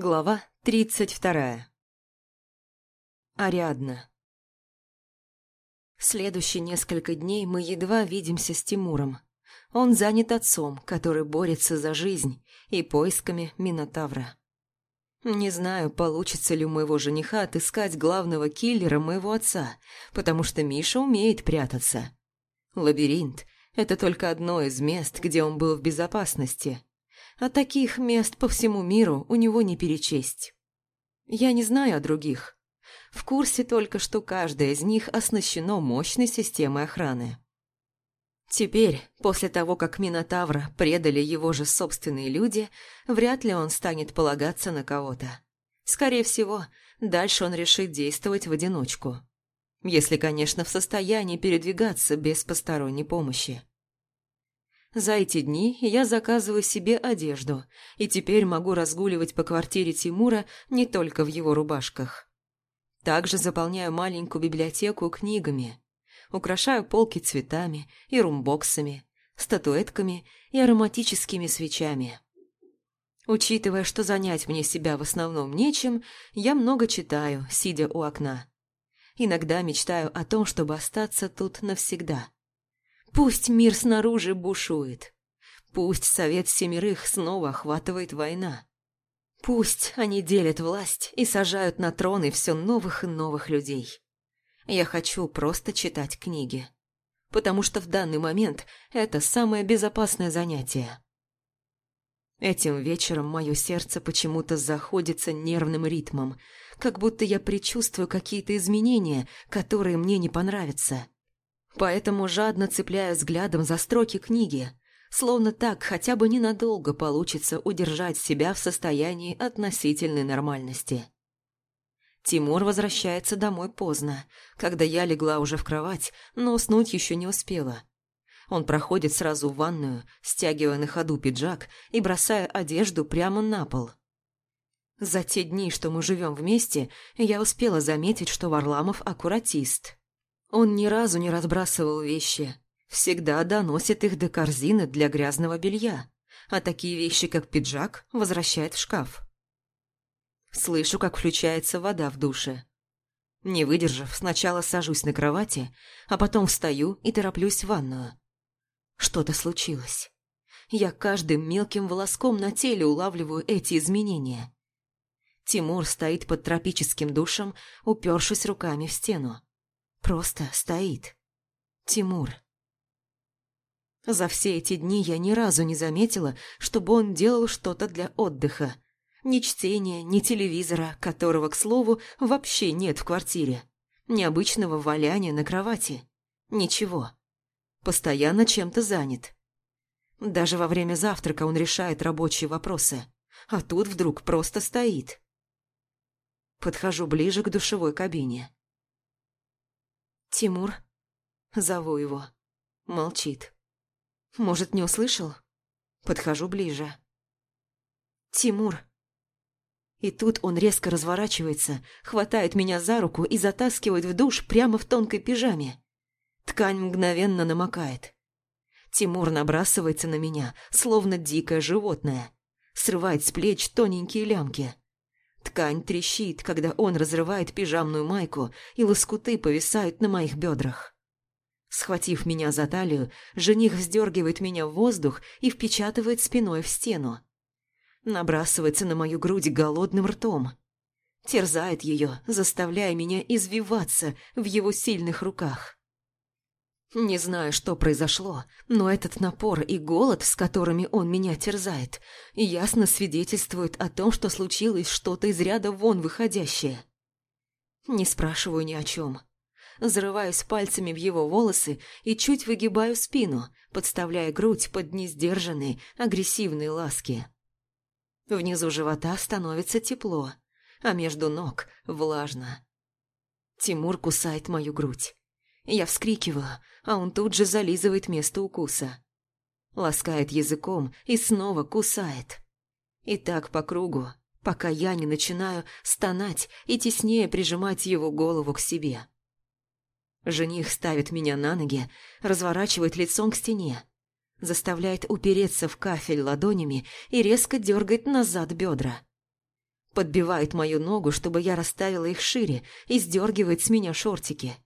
Глава тридцать вторая. Ариадна. Следующие несколько дней мы едва видимся с Тимуром. Он занят отцом, который борется за жизнь, и поисками Минотавра. Не знаю, получится ли у моего жениха отыскать главного киллера моего отца, потому что Миша умеет прятаться. Лабиринт – это только одно из мест, где он был в безопасности – а таких мест по всему миру у него не перечесть. Я не знаю о других. В курсе только, что каждая из них оснащено мощной системой охраны. Теперь, после того, как Минотавра предали его же собственные люди, вряд ли он станет полагаться на кого-то. Скорее всего, дальше он решит действовать в одиночку. Если, конечно, в состоянии передвигаться без посторонней помощи. За эти дни я заказываю себе одежду, и теперь могу разгуливать по квартире Тимура не только в его рубашках. Также заполняю маленькую библиотеку книгами, украшаю полки цветами и румбоксами, статуэтками и ароматическими свечами. Учитывая, что занять мне себя в основном нечем, я много читаю, сидя у окна. Иногда мечтаю о том, чтобы остаться тут навсегда – Пусть мир снаружи бушует. Пусть совет семерых снова охватывает война. Пусть они делят власть и сажают на троны все новых и новых людей. Я хочу просто читать книги. Потому что в данный момент это самое безопасное занятие. Этим вечером мое сердце почему-то заходится нервным ритмом, как будто я предчувствую какие-то изменения, которые мне не понравятся. Поэтому жадно цепляю взглядом за строки книги, словно так хотя бы ненадолго получится удержать себя в состоянии относительной нормальности. Тимур возвращается домой поздно, когда я легла уже в кровать, но уснуть еще не успела. Он проходит сразу в ванную, стягивая на ходу пиджак и бросая одежду прямо на пол. За те дни, что мы живем вместе, я успела заметить, что Варламов аккуратист. Он ни разу не разбрасывал вещи, всегда доносит их до корзины для грязного белья, а такие вещи, как пиджак, возвращает в шкаф. Слышу, как включается вода в душе. Не выдержав, сначала сажусь на кровати, а потом встаю и тороплюсь в ванную. Что-то случилось. Я каждым мелким волоском на теле улавливаю эти изменения. Тимур стоит под тропическим душем, упершись руками в стену. Просто стоит. Тимур. За все эти дни я ни разу не заметила, чтобы он делал что-то для отдыха. Ни чтения, ни телевизора, которого, к слову, вообще нет в квартире. Ни обычного валяния на кровати. Ничего. Постоянно чем-то занят. Даже во время завтрака он решает рабочие вопросы. А тут вдруг просто стоит. Подхожу ближе к душевой кабине. «Тимур?» Зову его. Молчит. «Может, не услышал?» Подхожу ближе. «Тимур!» И тут он резко разворачивается, хватает меня за руку и затаскивает в душ прямо в тонкой пижаме. Ткань мгновенно намокает. Тимур набрасывается на меня, словно дикое животное. Срывает с плеч тоненькие лямки. Ткань трещит, когда он разрывает пижамную майку, и лоскуты повисают на моих бедрах. Схватив меня за талию, жених вздергивает меня в воздух и впечатывает спиной в стену. Набрасывается на мою грудь голодным ртом. Терзает ее, заставляя меня извиваться в его сильных руках. Не знаю, что произошло, но этот напор и голод, с которыми он меня терзает, ясно свидетельствуют о том, что случилось что-то из ряда вон выходящее. Не спрашиваю ни о чем. Зарываюсь пальцами в его волосы и чуть выгибаю спину, подставляя грудь под несдержанные, агрессивные ласки. Внизу живота становится тепло, а между ног влажно. Тимур кусает мою грудь. Я вскрикиваю, а он тут же зализывает место укуса. Ласкает языком и снова кусает. И так по кругу, пока я не начинаю стонать и теснее прижимать его голову к себе. Жених ставит меня на ноги, разворачивает лицом к стене, заставляет упереться в кафель ладонями и резко дергает назад бедра. подбивает мою ногу, чтобы я расставила их шире, и сдергивает с меня шортики.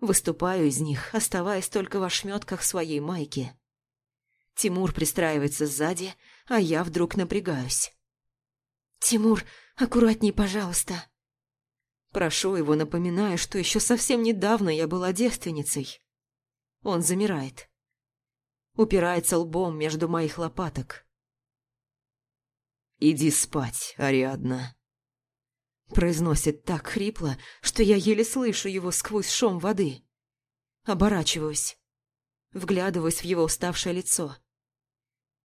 Выступаю из них, оставаясь только в ошметках своей майки. Тимур пристраивается сзади, а я вдруг напрягаюсь. «Тимур, аккуратней, пожалуйста!» Прошу его, напоминая, что еще совсем недавно я была девственницей. Он замирает. Упирается лбом между моих лопаток. «Иди спать, Ариадна», Произносит так хрипло, что я еле слышу его сквозь шум воды. Оборачиваюсь. Вглядываюсь в его уставшее лицо.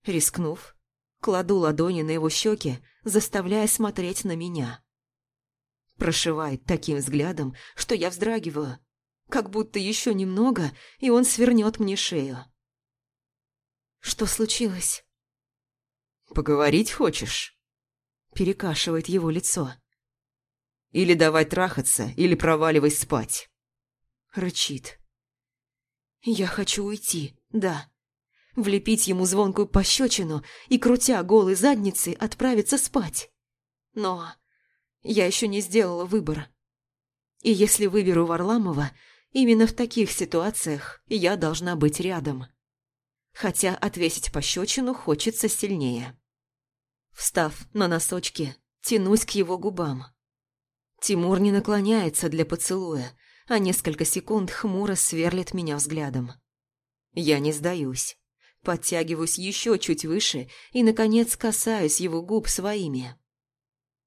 Рискнув, кладу ладони на его щеки, заставляя смотреть на меня. Прошивает таким взглядом, что я вздрагиваю, как будто еще немного, и он свернет мне шею. Что случилось? «Поговорить хочешь?» Перекашивает его лицо. Или давай трахаться, или проваливай спать. Рычит. Я хочу уйти, да. Влепить ему звонкую пощечину и, крутя голой задницей, отправиться спать. Но я еще не сделала выбор. И если выберу Варламова, именно в таких ситуациях я должна быть рядом. Хотя отвесить пощечину хочется сильнее. Встав на носочки, тянусь к его губам. Тимур не наклоняется для поцелуя, а несколько секунд хмуро сверлит меня взглядом. Я не сдаюсь. Подтягиваюсь еще чуть выше и, наконец, касаюсь его губ своими.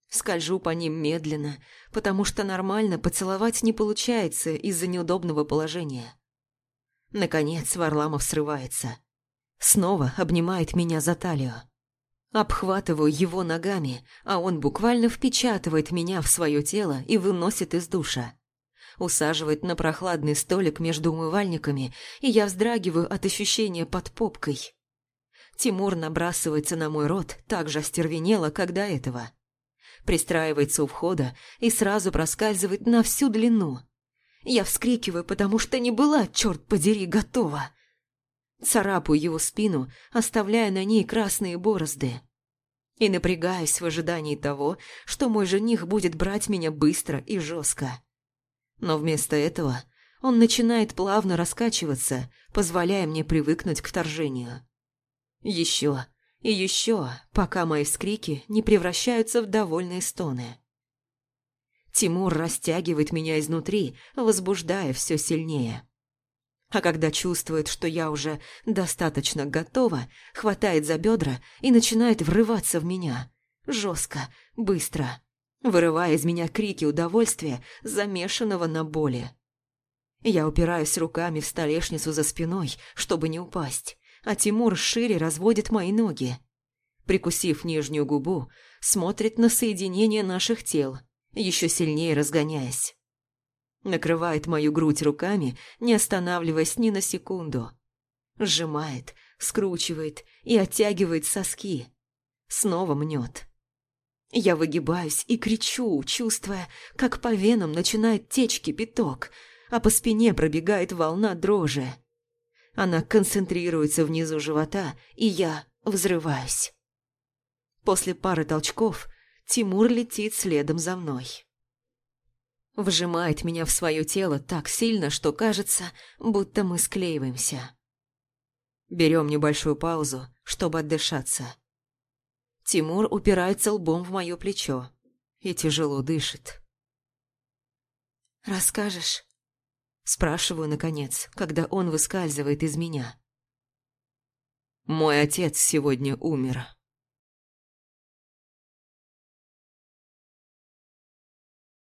Скольжу по ним медленно, потому что нормально поцеловать не получается из-за неудобного положения. Наконец Варламов срывается. Снова обнимает меня за талию. Обхватываю его ногами, а он буквально впечатывает меня в свое тело и выносит из душа. Усаживает на прохладный столик между умывальниками, и я вздрагиваю от ощущения под попкой. Тимур набрасывается на мой рот так же остервенело, как до этого. Пристраивается у входа и сразу проскальзывает на всю длину. Я вскрикиваю, потому что не была, черт подери, готова. Царапаю его спину, оставляя на ней красные борозды. И напрягаюсь в ожидании того, что мой жених будет брать меня быстро и жестко. Но вместо этого он начинает плавно раскачиваться, позволяя мне привыкнуть к вторжению. Еще и еще, пока мои вскрики не превращаются в довольные стоны. Тимур растягивает меня изнутри, возбуждая все сильнее. А когда чувствует, что я уже достаточно готова, хватает за бедра и начинает врываться в меня. Жестко, быстро, вырывая из меня крики удовольствия, замешанного на боли. Я упираюсь руками в столешницу за спиной, чтобы не упасть, а Тимур шире разводит мои ноги. Прикусив нижнюю губу, смотрит на соединение наших тел, еще сильнее разгоняясь. Накрывает мою грудь руками, не останавливаясь ни на секунду. Сжимает, скручивает и оттягивает соски. Снова мнет. Я выгибаюсь и кричу, чувствуя, как по венам начинает течь кипяток, а по спине пробегает волна дрожи. Она концентрируется внизу живота, и я взрываюсь. После пары толчков Тимур летит следом за мной. Вжимает меня в свое тело так сильно, что кажется, будто мы склеиваемся. Берем небольшую паузу, чтобы отдышаться. Тимур упирается лбом в мое плечо и тяжело дышит. «Расскажешь?» Спрашиваю, наконец, когда он выскальзывает из меня. «Мой отец сегодня умер»,